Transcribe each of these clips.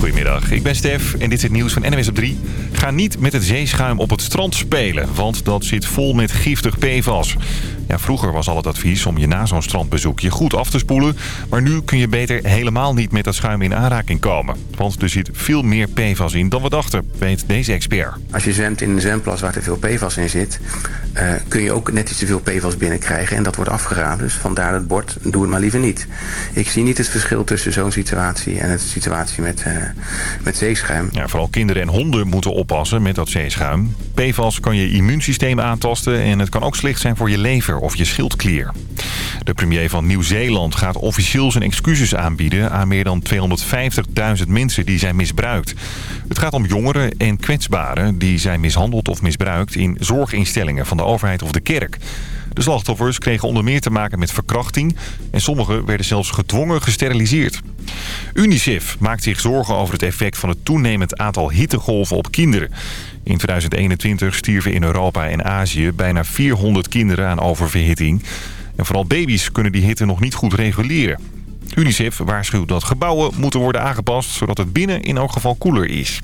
Goedemiddag, ik ben Stef en dit is het nieuws van NWS op 3. Ga niet met het zeeschuim op het strand spelen, want dat zit vol met giftig PFAS. Ja, vroeger was al het advies om je na zo'n strandbezoekje goed af te spoelen. Maar nu kun je beter helemaal niet met dat schuim in aanraking komen. Want er zit veel meer PFAS in dan we dachten, weet deze expert. Als je zwemt in een zwemplas waar te veel PFAS in zit... Uh, kun je ook net iets te veel PFAS binnenkrijgen. En dat wordt afgeraden. Dus vandaar het bord, doe het maar liever niet. Ik zie niet het verschil tussen zo'n situatie en de situatie met, uh, met zeeschuim. Ja, vooral kinderen en honden moeten oppassen met dat zeeschuim. PFAS kan je immuunsysteem aantasten en het kan ook slecht zijn voor je lever of je schildklier. De premier van Nieuw-Zeeland gaat officieel zijn excuses aanbieden aan meer dan 250.000 mensen die zijn misbruikt. Het gaat om jongeren en kwetsbaren die zijn mishandeld of misbruikt in zorginstellingen van de overheid of de kerk. De slachtoffers kregen onder meer te maken met verkrachting en sommigen werden zelfs gedwongen gesteriliseerd. UNICEF maakt zich zorgen over het effect van het toenemend aantal hittegolven op kinderen. In 2021 stierven in Europa en Azië bijna 400 kinderen aan oververhitting. En vooral baby's kunnen die hitte nog niet goed reguleren. UNICEF waarschuwt dat gebouwen moeten worden aangepast... zodat het binnen in elk geval koeler is.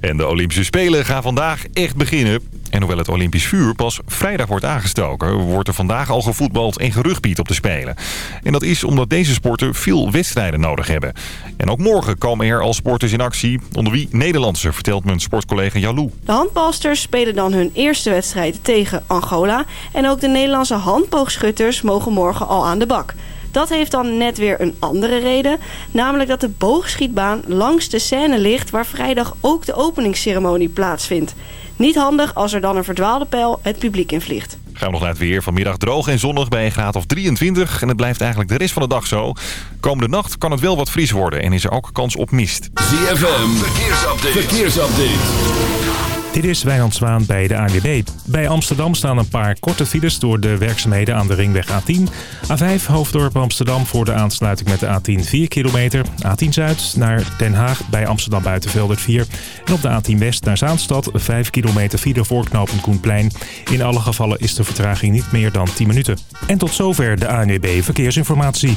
En de Olympische Spelen gaan vandaag echt beginnen. En hoewel het Olympisch vuur pas vrijdag wordt aangestoken... wordt er vandaag al gevoetbald en gerugbied op de Spelen. En dat is omdat deze sporten veel wedstrijden nodig hebben. En ook morgen komen er al sporters in actie. Onder wie Nederlandse, vertelt mijn sportcollega Jalou. De handbalsters spelen dan hun eerste wedstrijd tegen Angola. En ook de Nederlandse handboogschutters mogen morgen al aan de bak. Dat heeft dan net weer een andere reden. Namelijk dat de boogschietbaan langs de scène ligt... waar vrijdag ook de openingsceremonie plaatsvindt. Niet handig als er dan een verdwaalde pijl het publiek in vliegt. Gaan we nog naar het weer. Vanmiddag droog en zonnig bij een graad of 23. En het blijft eigenlijk de rest van de dag zo. Komende nacht kan het wel wat fris worden en is er ook kans op mist. ZFM, verkeersupdate. verkeersupdate. Dit is Wijnand Zwaan bij de ANWB. Bij Amsterdam staan een paar korte files door de werkzaamheden aan de ringweg A10. A5 Hoofddorp Amsterdam voor de aansluiting met de A10 4 kilometer. A10 Zuid naar Den Haag bij Amsterdam Buitenveldert 4. En op de A10 West naar Zaanstad 5 kilometer file voorknopend Koenplein. In alle gevallen is de vertraging niet meer dan 10 minuten. En tot zover de ANWB Verkeersinformatie.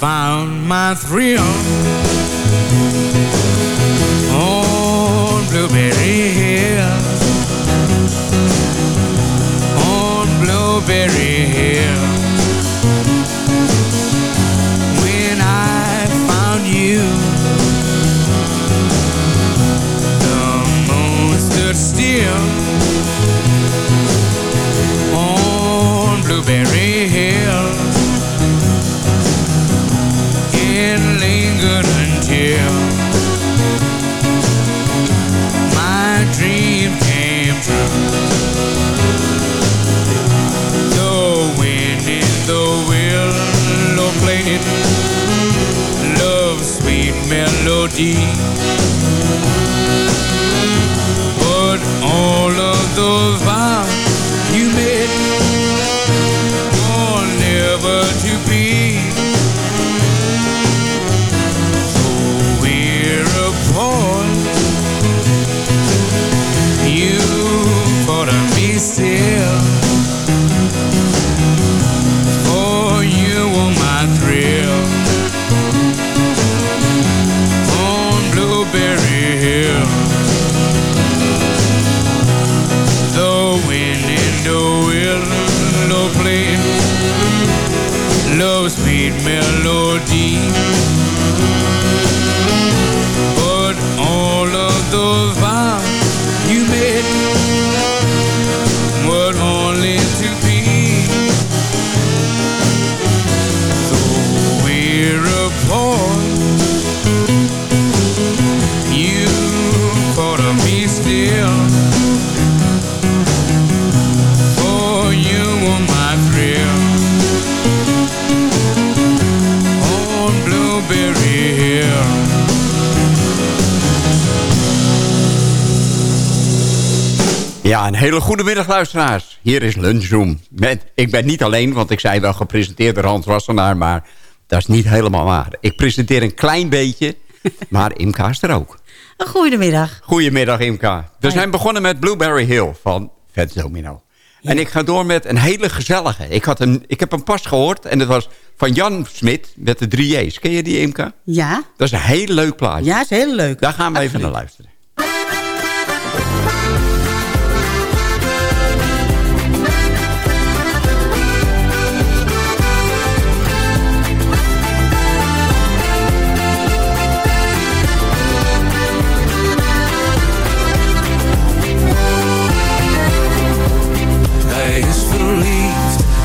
My thrill on Blueberry Hill. On Blueberry melody. But all of those een hele goede middag luisteraars. Hier is Lunchroom. Met, ik ben niet alleen, want ik zei wel gepresenteerd door Hans Wassenaar... maar dat is niet helemaal waar. Ik presenteer een klein beetje, maar Imka is er ook. Een goedemiddag. Goedemiddag Imka. We zijn begonnen met Blueberry Hill van Vet Domino. En ik ga door met een hele gezellige. Ik, had een, ik heb hem pas gehoord en dat was van Jan Smit met de 3J's. Ken je die Imka? Ja, Dat is een heel leuk plaatje. ja, is heel leuk. Daar gaan we even naar luisteren.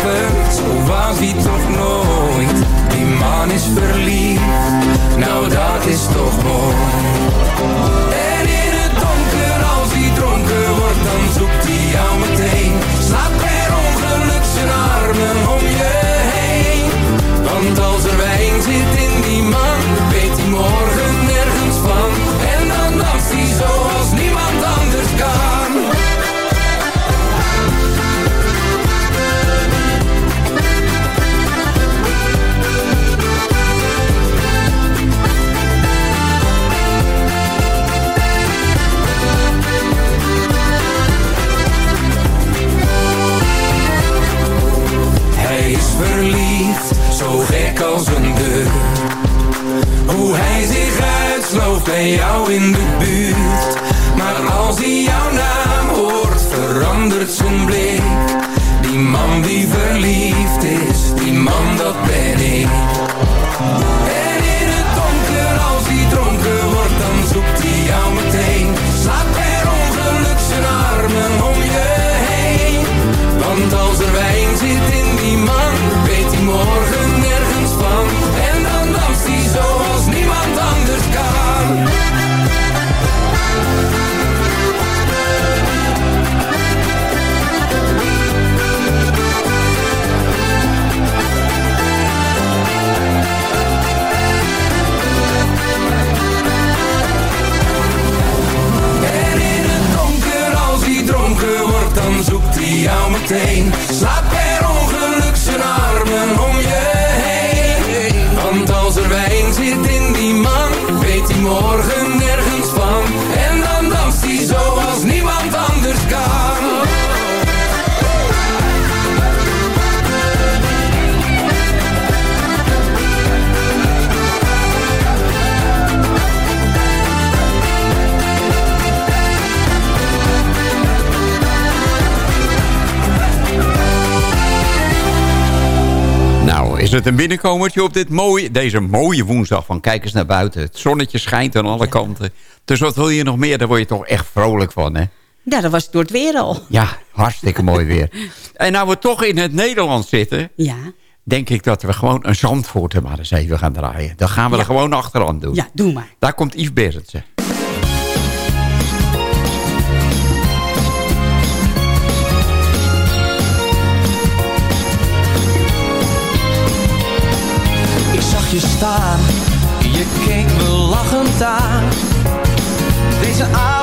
zo was hij toch nooit. Die man is verliefd, nou dat is toch mooi. En in het donker, als hij dronken wordt, dan zoekt hij jou meteen. Hoe hij zich uitslooft bij jou in de buurt. Maar als hij jouw naam hoort, verandert zijn blik. Die man die verliefd is, die man dat ben ik. Meteen. Slaat is het een binnenkomertje op dit mooie, deze mooie woensdag. Van kijk eens naar buiten. Het zonnetje schijnt aan alle kanten. Dus wat wil je nog meer? Daar word je toch echt vrolijk van, hè? Ja, dat was door het weer al. Ja, hartstikke mooi weer. En nou we toch in het Nederlands zitten... Ja. denk ik dat we gewoon een Zandvoort maar eens even gaan draaien. Dan gaan we er gewoon achteraan doen. Ja, doe maar. Daar komt Yves Berendsen. Je staan, je keek me lachend aan. Deze avond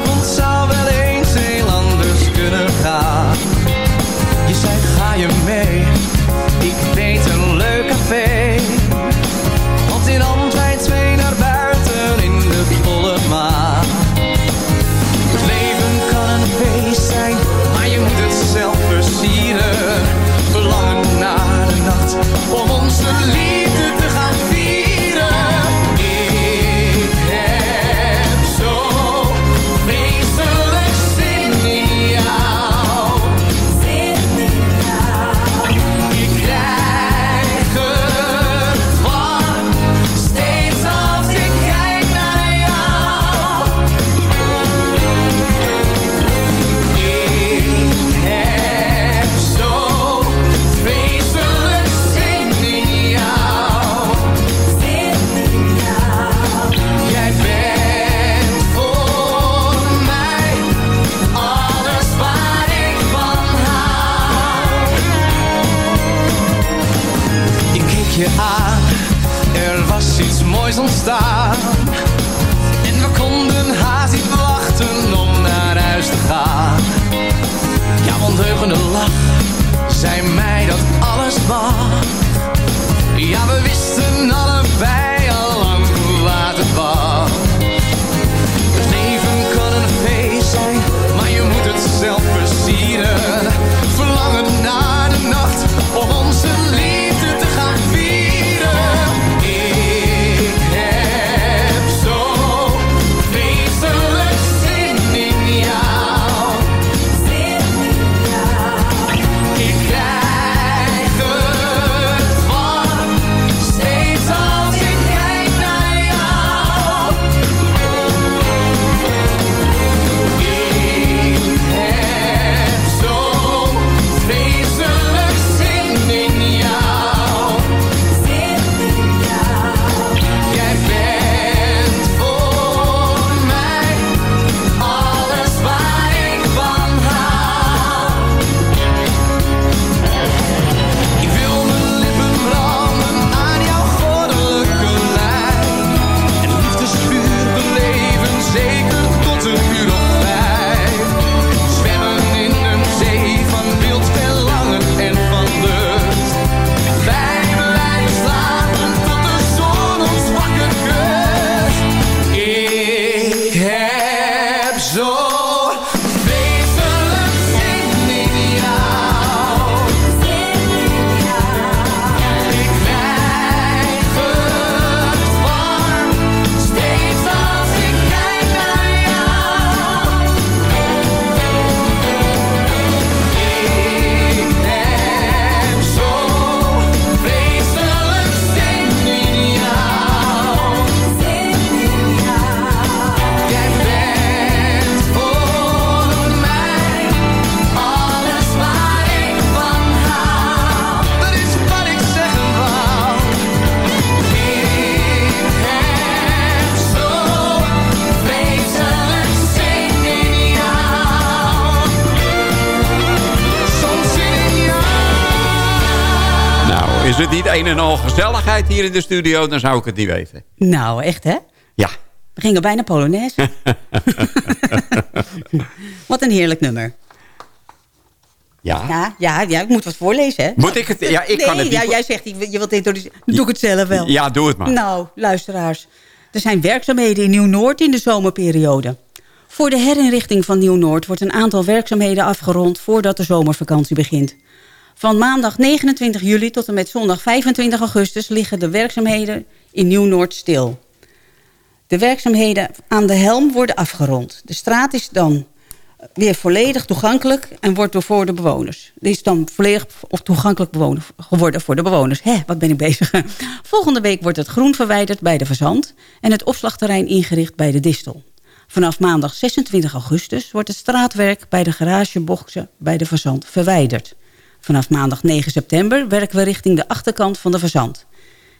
gezelligheid hier in de studio? Dan zou ik het niet weten. Nou, echt hè? Ja. We gingen bijna Polonaise. Wat een heerlijk nummer. Ja. Ja, ja, ja, ik moet wat voorlezen, hè? Moet ik het? Ja, ik nee, kan het niet. ja, jij zegt, je wilt introduceren. Doe ik het zelf wel. Ja, doe het maar. Nou, luisteraars. Er zijn werkzaamheden in Nieuw-Noord in de zomerperiode. Voor de herinrichting van Nieuw-Noord wordt een aantal werkzaamheden afgerond... voordat de zomervakantie begint. Van maandag 29 juli tot en met zondag 25 augustus... liggen de werkzaamheden in Nieuw-Noord stil. De werkzaamheden aan de Helm worden afgerond. De straat is dan weer volledig toegankelijk en wordt door de bewoners. Die is dan volledig of toegankelijk geworden voor de bewoners. Hé, wat ben ik bezig. Volgende week wordt het groen verwijderd bij de Verzand... en het opslagterrein ingericht bij de Distel. Vanaf maandag 26 augustus wordt het straatwerk bij de garageboxen bij de Verzand verwijderd. Vanaf maandag 9 september werken we richting de achterkant van de Verzand.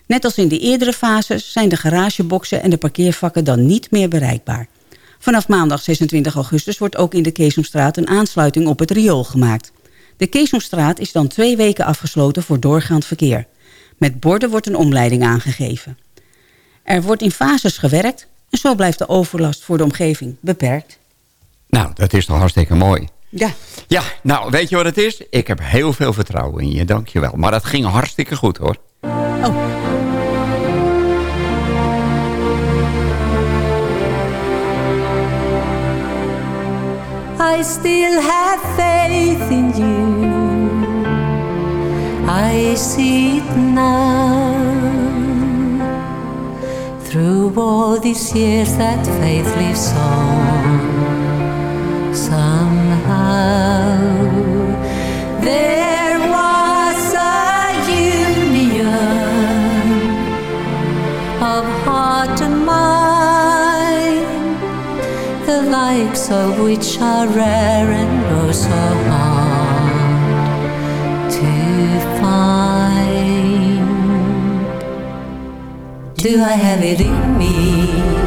Net als in de eerdere fases zijn de garageboxen en de parkeervakken dan niet meer bereikbaar. Vanaf maandag 26 augustus wordt ook in de Keesomstraat een aansluiting op het riool gemaakt. De Keesomstraat is dan twee weken afgesloten voor doorgaand verkeer. Met borden wordt een omleiding aangegeven. Er wordt in fases gewerkt en zo blijft de overlast voor de omgeving beperkt. Nou, dat is toch hartstikke mooi. Ja. Ja, nou, weet je wat het is? Ik heb heel veel vertrouwen in je, dankjewel. Maar dat ging hartstikke goed, hoor. Oh. I still have faith in you. I see it now. Through all these years, that faith lives on. Of heart and mine, the likes of which are rare and oh so hard to find. Do I have it in me?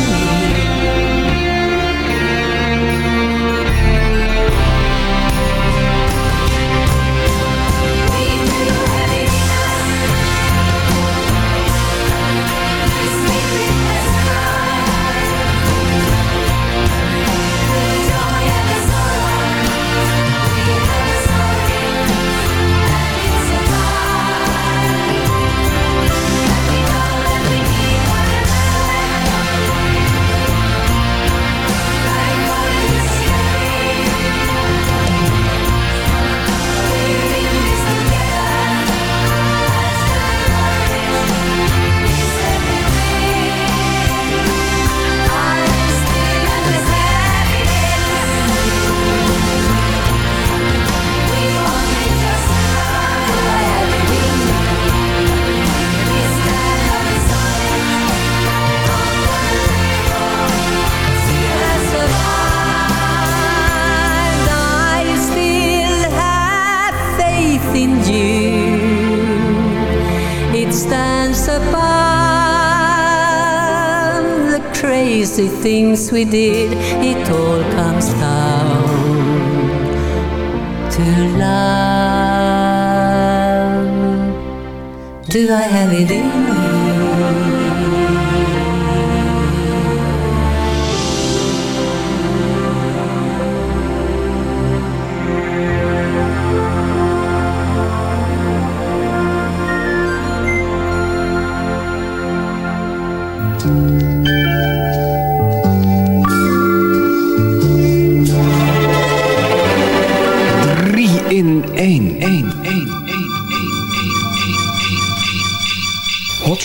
Crazy things we did, it all comes down to love. Do I have it in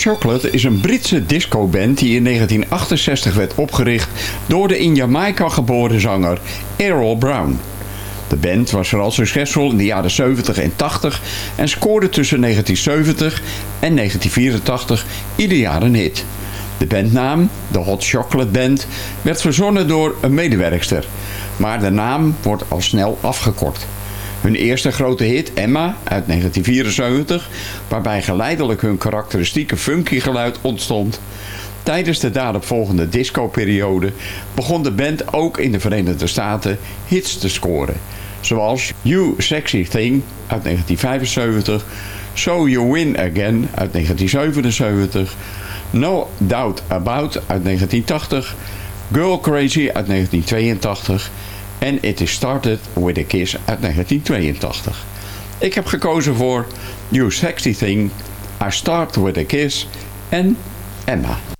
Chocolate is een Britse discoband die in 1968 werd opgericht door de in Jamaica geboren zanger Errol Brown. De band was vooral succesvol in de jaren 70 en 80 en scoorde tussen 1970 en 1984 ieder jaar een hit. De bandnaam, de Hot Chocolate Band, werd verzonnen door een medewerkster, maar de naam wordt al snel afgekort. Hun eerste grote hit, Emma, uit 1974, waarbij geleidelijk hun karakteristieke funky geluid ontstond. Tijdens de daaropvolgende disco-periode begon de band ook in de Verenigde Staten hits te scoren. Zoals You Sexy Thing uit 1975, So You Win Again uit 1977, No Doubt About uit 1980, Girl Crazy uit 1982 en It Is Started With A Kiss uit 1982. Ik heb gekozen voor You Sexy Thing, I Start With A Kiss en Emma.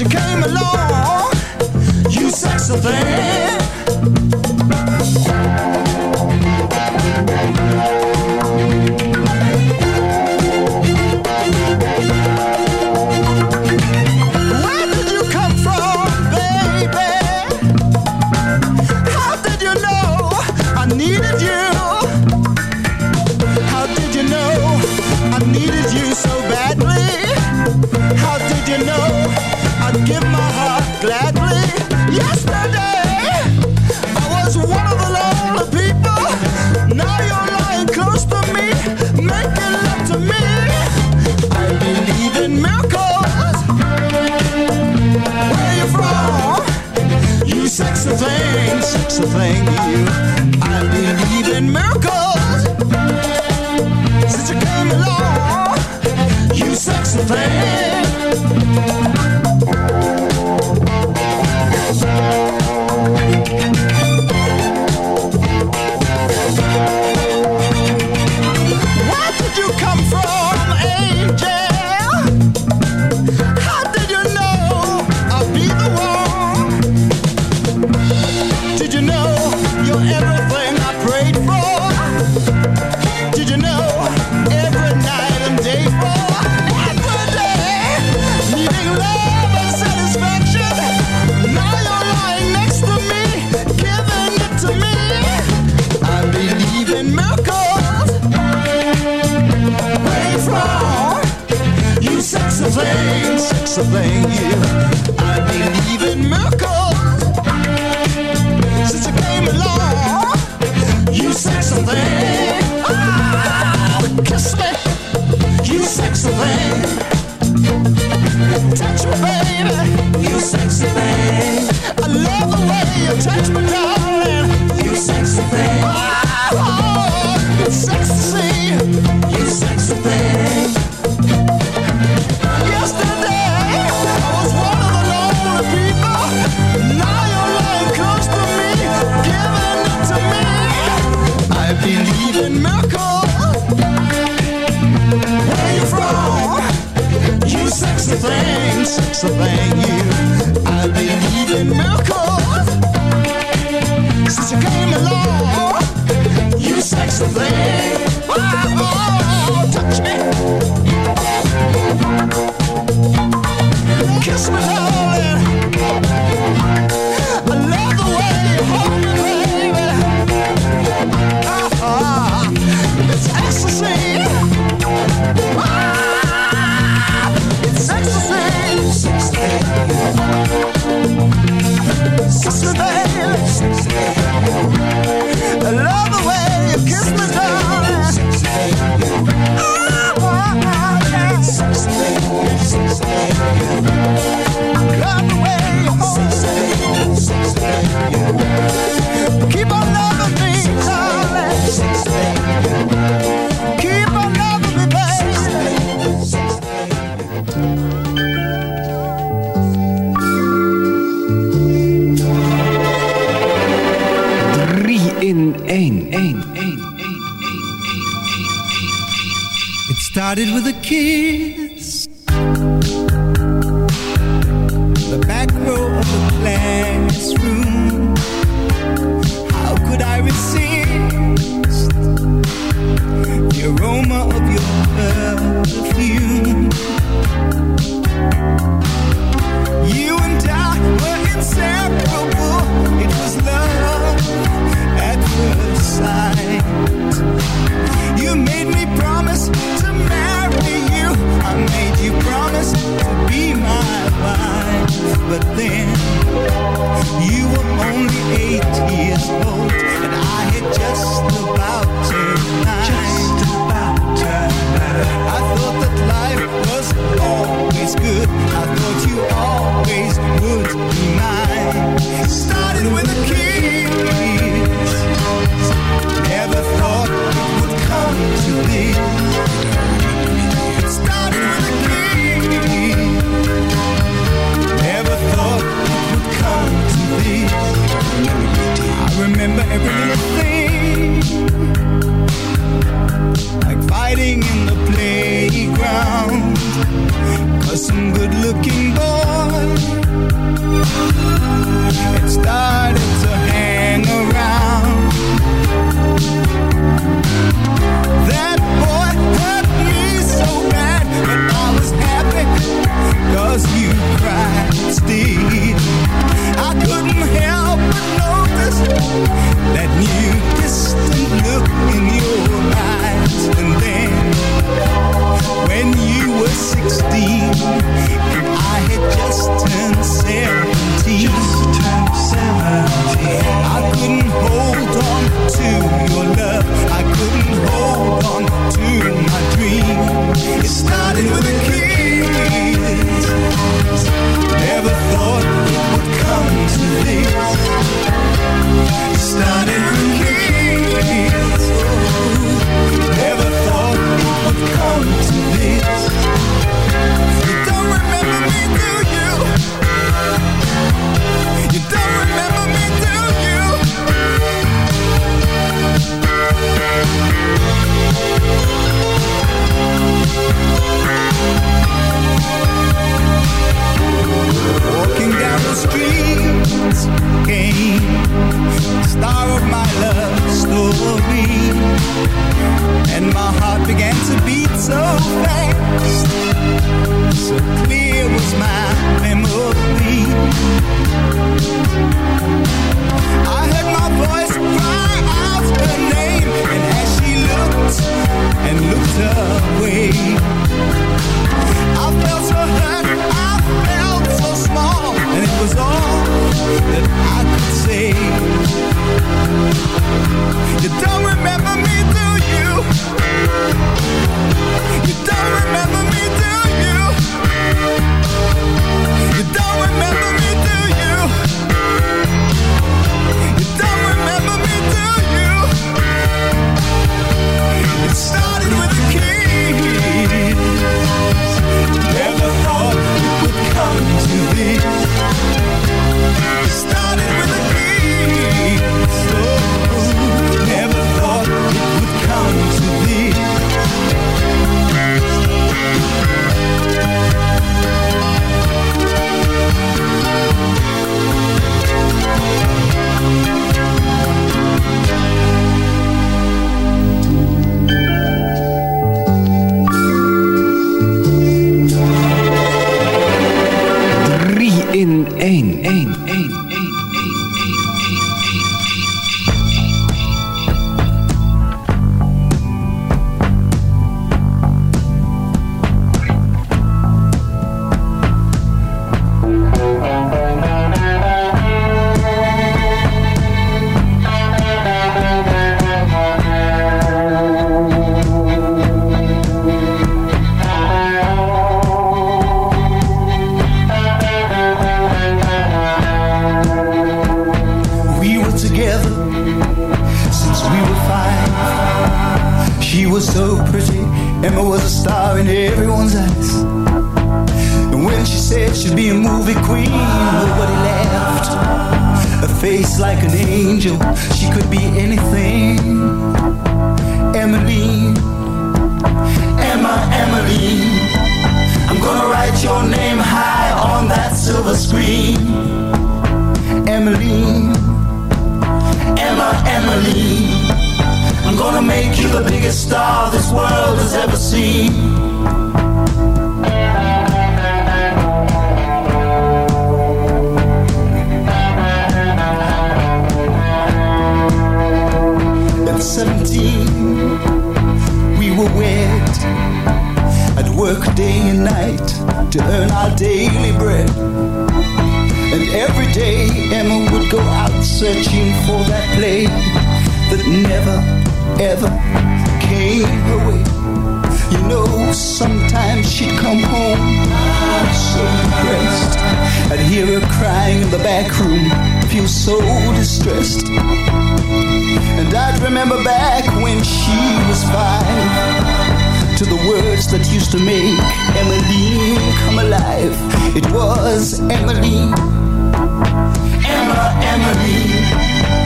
You came along, you sexy thing. Came her way. You know, sometimes she'd come home so depressed. I'd hear her crying in the back room, feel so distressed. And I'd remember back when she was five to the words that used to make Emmeline come alive. It was Emmeline, Emma, Emmeline.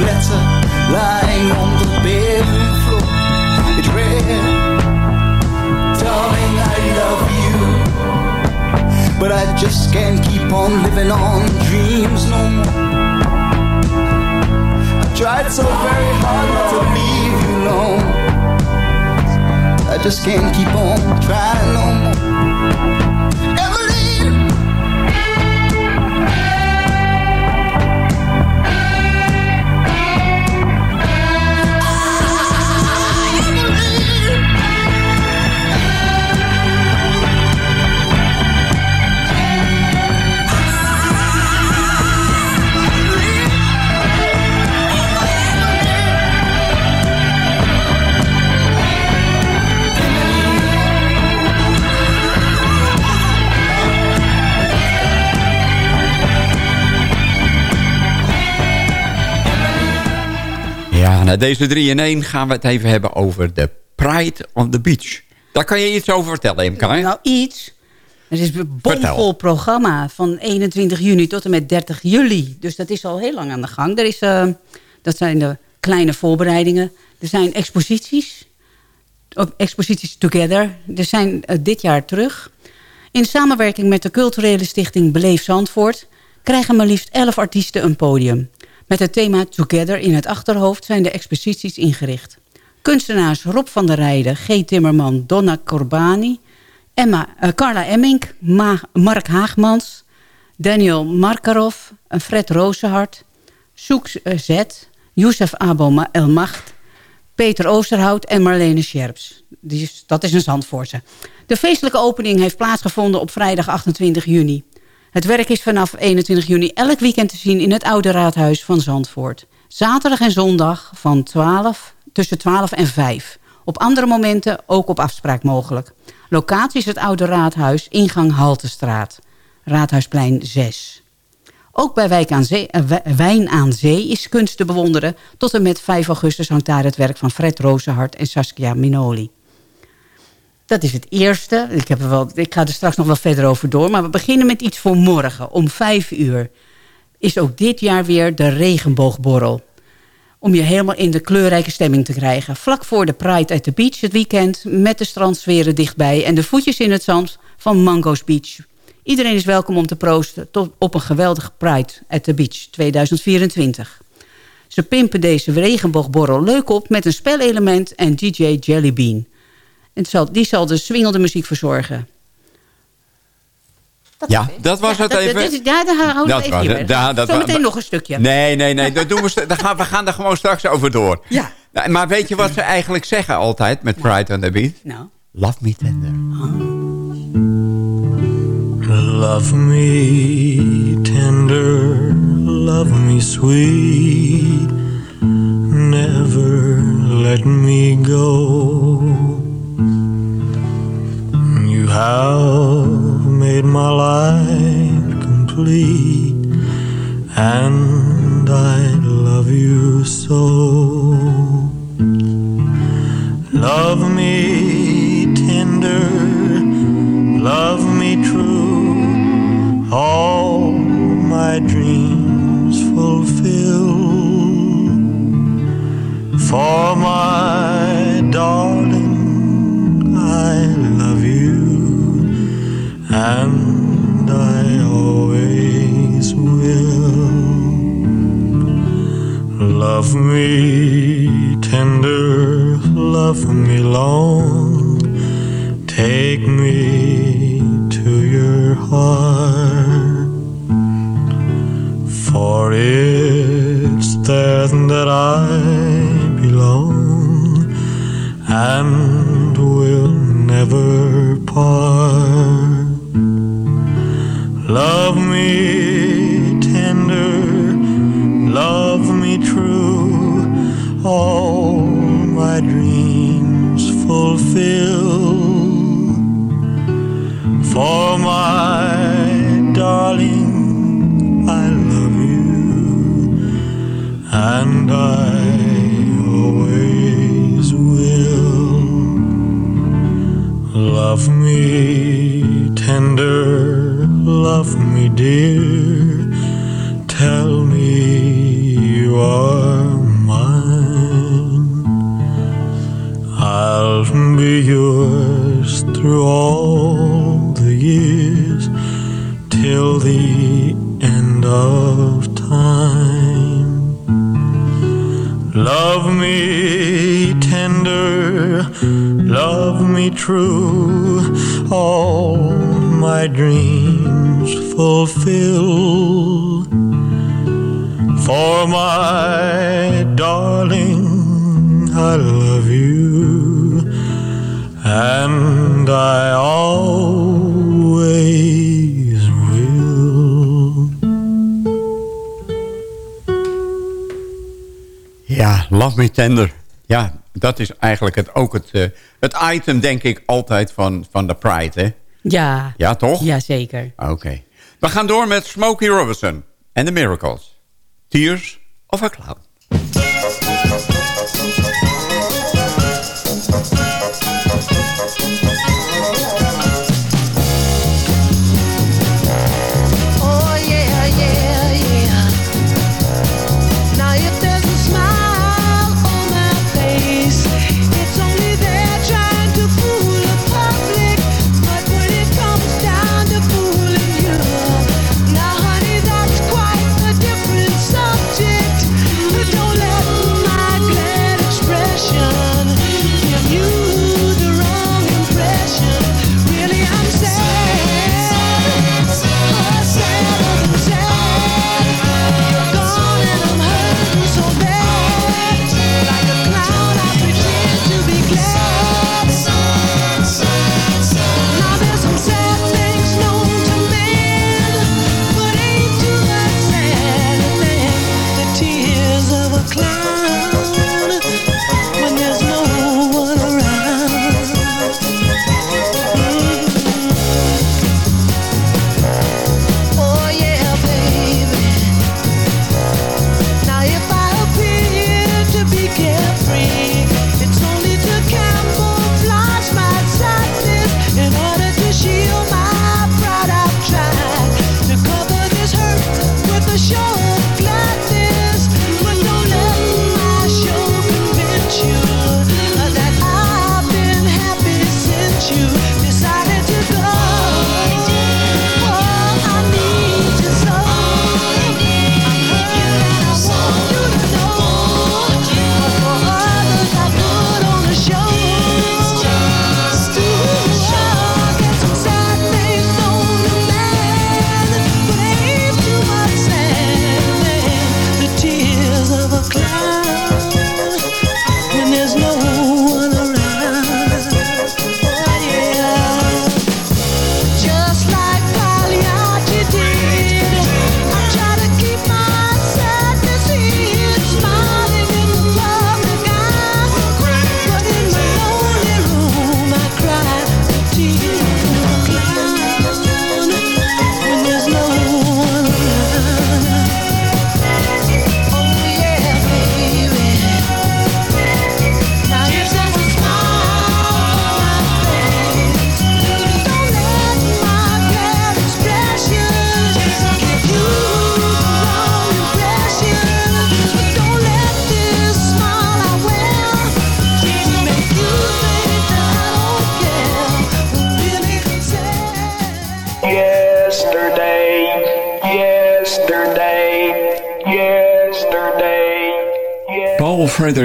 Letter lying on the bedroom floor. It read, Darling, I love you, but I just can't keep on living on dreams no more. I tried so very hard not to leave you alone. I just can't keep on trying no more. Deze 3 in 1 gaan we het even hebben over de Pride on the Beach. Daar kan je iets over vertellen, MK. Nou, iets. Het is een bomvol programma van 21 juni tot en met 30 juli. Dus dat is al heel lang aan de gang. Er is, eh, dat zijn de kleine voorbereidingen. Er zijn exposities. Exposities Together. Er zijn eh, dit jaar terug. In samenwerking met de culturele stichting Beleef Zandvoort... krijgen maar liefst 11 artiesten een podium. Met het thema Together in het achterhoofd zijn de exposities ingericht. Kunstenaars Rob van der Rijden, G. Timmerman, Donna Corbani... Emma, eh, Carla Emmink, Ma- Mark Haagmans... Daniel Markarov, eh, Fred Rozenhart... Soek eh, Zet, Youssef Abo Ma- El Macht... Peter Oosterhout en Marlene Scherps. Dat is een Zandvoortse. De feestelijke opening heeft plaatsgevonden op vrijdag 28 juni. Het werk is vanaf 21 juni elk weekend te zien in het Oude Raadhuis van Zandvoort. Zaterdag en zondag van 12, tussen 12 en 5. Op andere momenten ook op afspraak mogelijk. Locatie is het Oude Raadhuis, ingang Haltestraat. Raadhuisplein 6. Ook bij Wijk aan Zee, eh, Wij- Wijn aan Zee is kunst te bewonderen. Tot en met 5 augustus hangt daar het werk van Fred Rozenhart en Saskia Minoli. Dat is het eerste. Ik, heb wel, ik ga er straks nog wel verder over door. Maar we beginnen met iets voor morgen. Om 5 uur is ook dit jaar weer de regenboogborrel. Om je helemaal in de kleurrijke stemming te krijgen. Vlak voor de Pride at the Beach het weekend. Met de strandsferen dichtbij. En de voetjes in het zand van Mango's Beach. Iedereen is welkom om te proosten op een geweldige Pride at the Beach 2024. Ze pimpen deze regenboogborrel leuk op met een spelelement en DJ Jellybean. En zal, die zal de swingelde muziek verzorgen. ja, dat was het dat- even. dat is- ja, daar houden we Dat even was. Ja, dat Zometeen nog een stukje. Nee, nee, nee. Dat doen we, daar gaan, we gaan er gewoon straks over door. Ja. Nou, maar weet je wat ze eigenlijk zeggen altijd met Pride on the Beat? Nou. Love me tender. Love me tender, love me sweet, never let me go. You have made my life complete, and I love you so. Love me tender, love me true, all my dreams fulfill. For my darling, I love and I always will. Love me tender, love me long, take me to your heart. For it's there that I belong and will never part. Love me dear, tell me you are mine. I'll be yours through all the years till the end of time. Love me tender, love me true, all my dreams fulfill. For my darling, I love you, and I always will. Ja, Love Me Tender. Ja, dat is eigenlijk het, ook het, eh, het item, denk ik, altijd van, van de Pride, hè? Ja. Ja, toch? Ja, zeker. Oké. We gaan door met Smokey Robinson en The Miracles. Tears of a Cloud.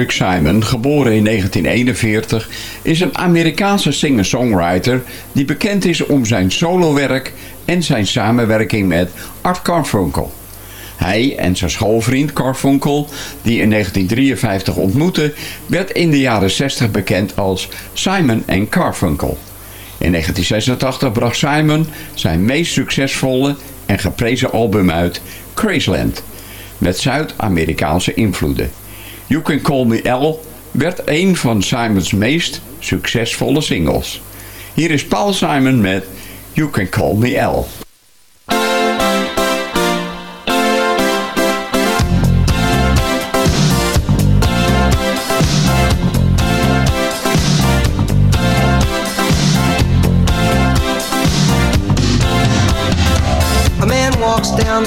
Frederick Simon, geboren in 1941, is een Amerikaanse singer-songwriter die bekend is om zijn solowerk en zijn samenwerking met Art Carfunkel. Hij en zijn schoolvriend Carfunkel, die in 1953 ontmoetten, werd in de jaren 60 bekend als Simon en Carfunkel. In 1986 bracht Simon zijn meest succesvolle en geprezen album uit, Crazeland, met Zuid-Amerikaanse invloeden. You Can Call Me L werd een van Simons meest succesvolle singles. Hier is Paul Simon met You Can Call Me L. A man walks down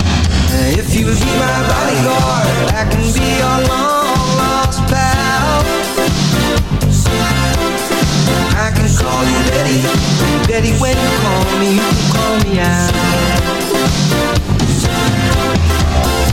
If you be my bodyguard, I can be your long lost pal. I can call you Betty, Betty when you call me, you can call me out.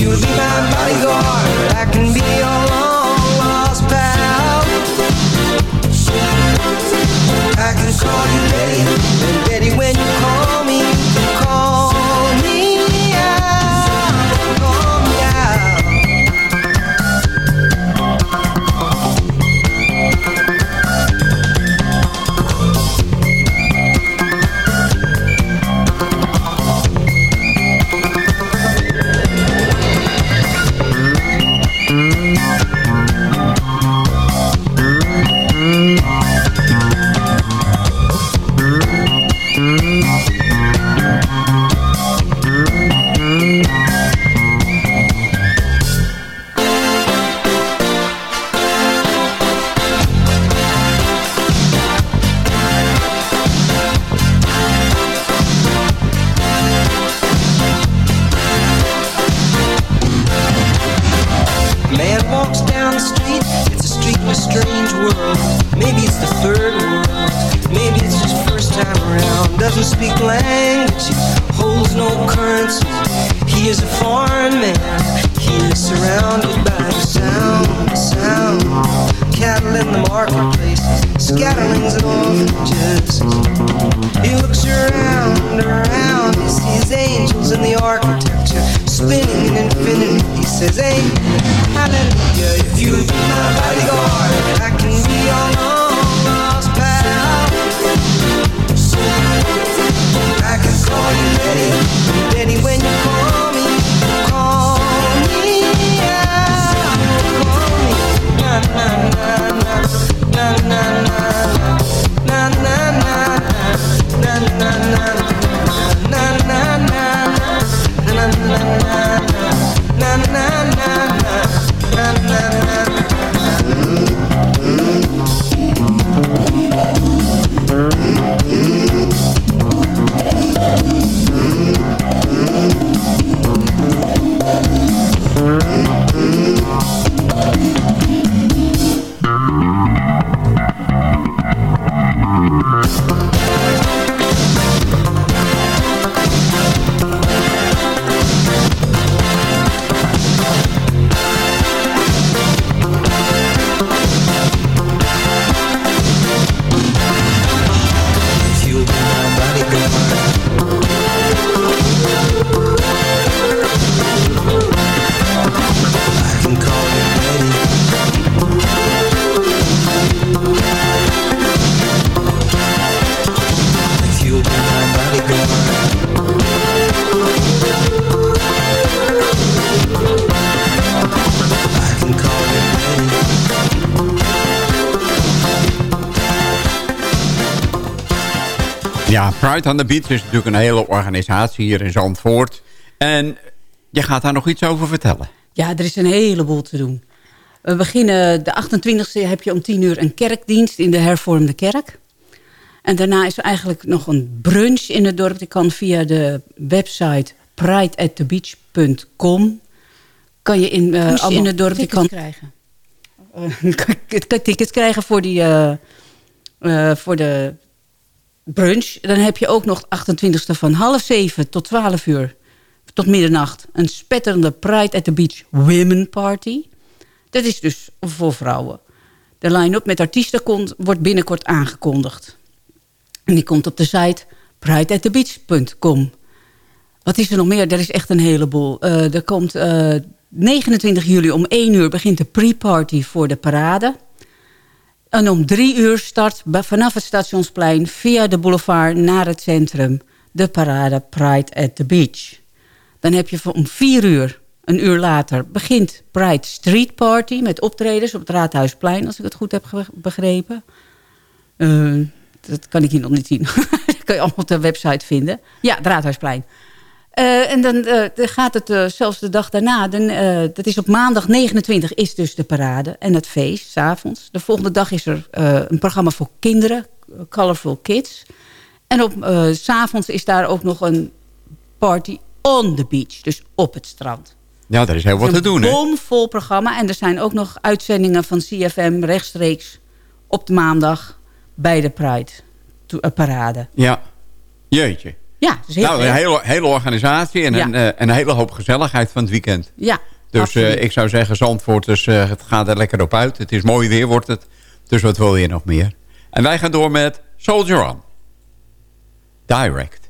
You be my bodyguard, I can be your long lost pal. I can call you Betty, and Betty when you call me, On the Beach is natuurlijk een hele organisatie hier in Zandvoort. En je gaat daar nog iets over vertellen. Ja, er is een heleboel te doen. We beginnen de 28e heb je om 10 uur een kerkdienst in de hervormde kerk. En daarna is er eigenlijk nog een brunch in het dorp. Die kan via de website prideatthebeach.com. Kan je in, uh, in het dorp die kan krijgen. Uh, tickets krijgen voor, die, uh, voor de brunch. Dan heb je ook nog 28e van half 7 tot 12 uur. Tot middernacht. Een spetterende Pride at the Beach Women Party. Dat is dus voor vrouwen. De line-up met artiesten komt, wordt binnenkort aangekondigd. En die komt op de site prideatthebeach.com. Wat is er nog meer? Er is echt een heleboel. Uh, er komt uh, 29 juli om 1 uur begint de pre-party voor de parade. En om 3 uur start vanaf het stationsplein via de boulevard naar het centrum de parade Pride at the Beach. Dan heb je om 4 uur, een uur later, begint Pride Street Party met optredens op het Raadhuisplein, als ik het goed heb begrepen. Uh, dat kan ik hier nog niet zien. dat kan je allemaal op de website vinden. Ja, het Raadhuisplein. Uh, en dan uh, gaat het uh, zelfs de dag daarna. Dan, dat is op maandag 29 is dus de parade en het feest, s'avonds. De volgende dag is er een programma voor kinderen, Colorful Kids. En op s s'avonds is daar ook nog een party on the beach, dus op het strand. Ja, daar is heel wat te doen, hè? Een bomvol programma. En er zijn ook nog uitzendingen van CFM rechtstreeks op de maandag bij de Pride parade. Ja, jeetje. Ja, dus heel nou, een hele, hele organisatie en, een, eh, een hele hoop gezelligheid van het weekend. Ja, Dus eh, ik zou zeggen, Zandvoort, dus, het gaat er lekker op uit. Het is mooi weer, wordt het. Dus wat wil je nog meer? En wij gaan door met Soldier On. Direct.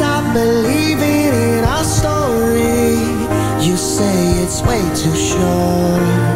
Stop believing in our story. You say it's way too short.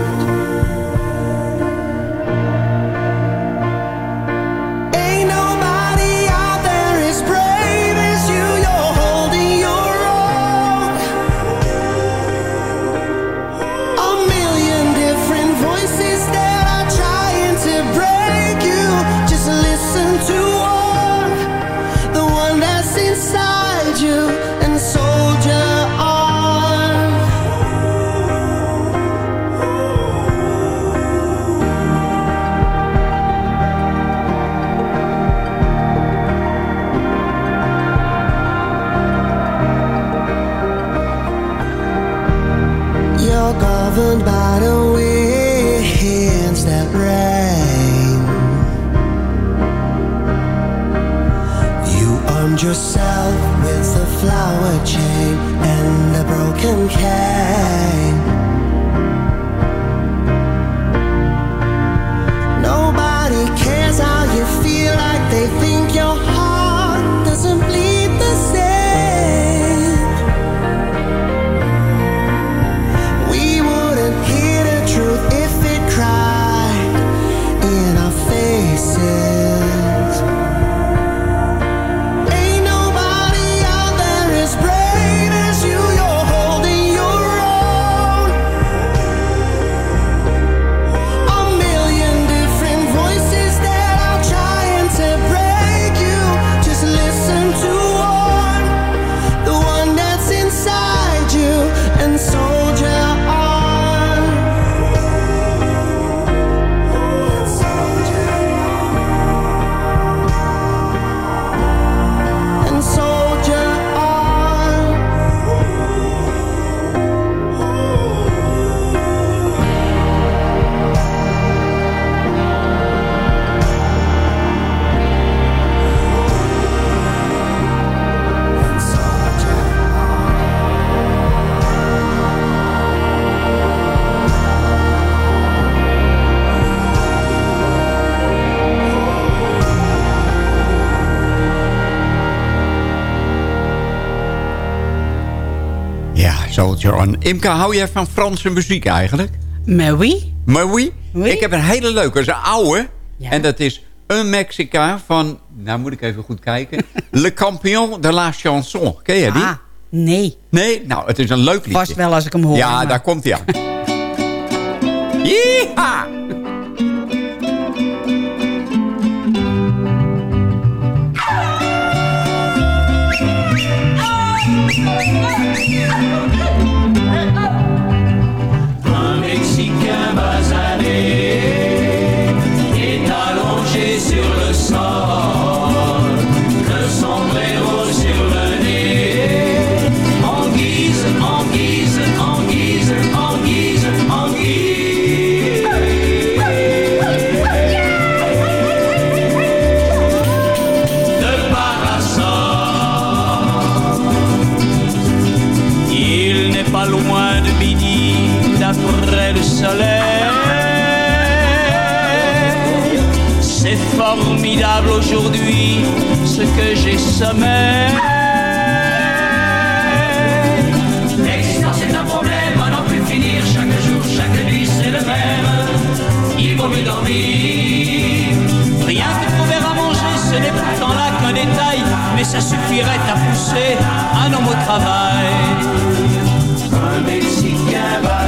On. Imka, hou jij van Franse muziek eigenlijk? Mais oui. Maar oui. Oui. Ik heb een hele leuke. Dat is een oude. En dat is een Mexica van... Nou moet ik even goed kijken. Le Campion de la Chanson. Ken je die? Ah, nee. Nee? Nou, het is een leuk liedje. Vast wel als ik hem hoor. Ja, maar- daar komt hij aan. Yeeha! Aujourd'hui ce que j'ai sommeil. L'existence est un problème à n'en plus finir. Chaque jour, chaque nuit, c'est le même. Il vaut mieux dormir. Rien que trouver à manger, ce n'est pourtant là qu'un détail, mais ça suffirait à pousser un homme au travail. Un Mexicain basané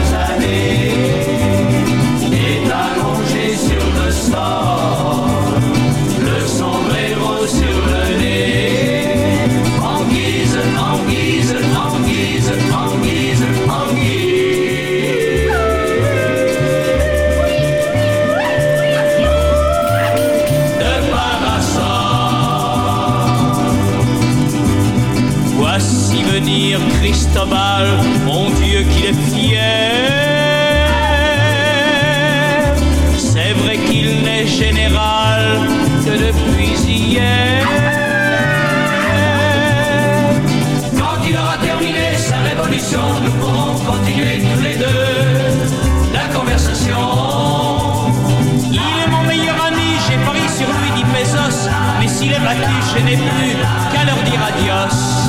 Mon Dieu qu'il est fier. C'est vrai qu'il n'est général que depuis hier. Quand il aura terminé sa révolution, nous pourrons continuer tous les deux la conversation. Il est mon meilleur ami, j'ai parié sur lui 10 pesos. Mais s'il est battu, je n'ai plus qu'à leur dire adios.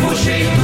você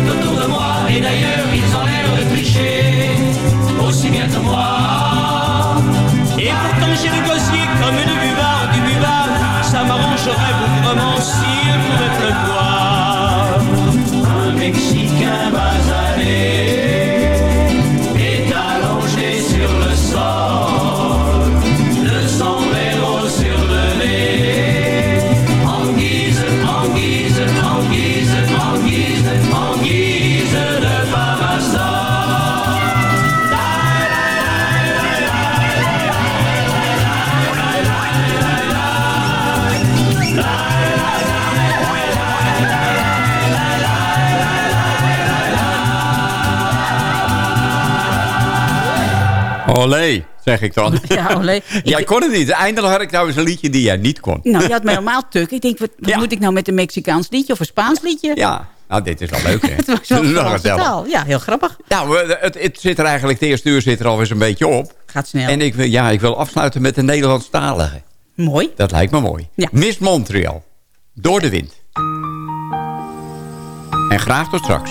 Olé, zeg ik dan. Ja, olé. jij kon het niet. Eindelijk had ik nou eens een liedje die jij niet kon. Nou, je had mij helemaal tuk. Ik denk, wat, wat moet ik nou met een Mexicaans liedje of een Spaans liedje? Ja, nou dit is wel leuk hè. Het was wel taal. Ja, heel grappig. Nou, het, het zit er eigenlijk, de eerste uur zit er alweer eens een beetje op. Gaat snel. En ik, wil- ja, ik wil afsluiten met de Nederlandstalige. Mooi. Dat lijkt me mooi. Ja. Miss Montreal. Door de wind. En graag tot straks.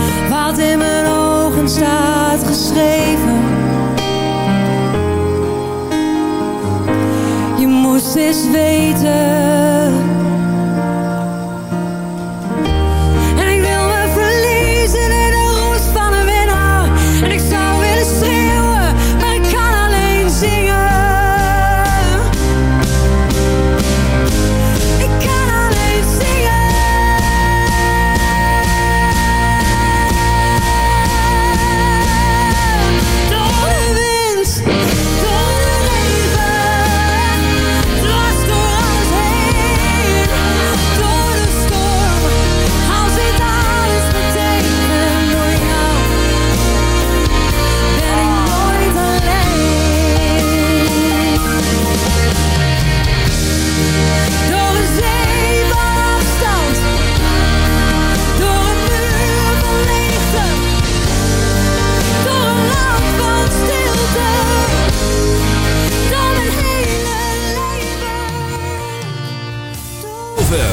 Wat in mijn ogen staat geschreven. Je moest eens weten.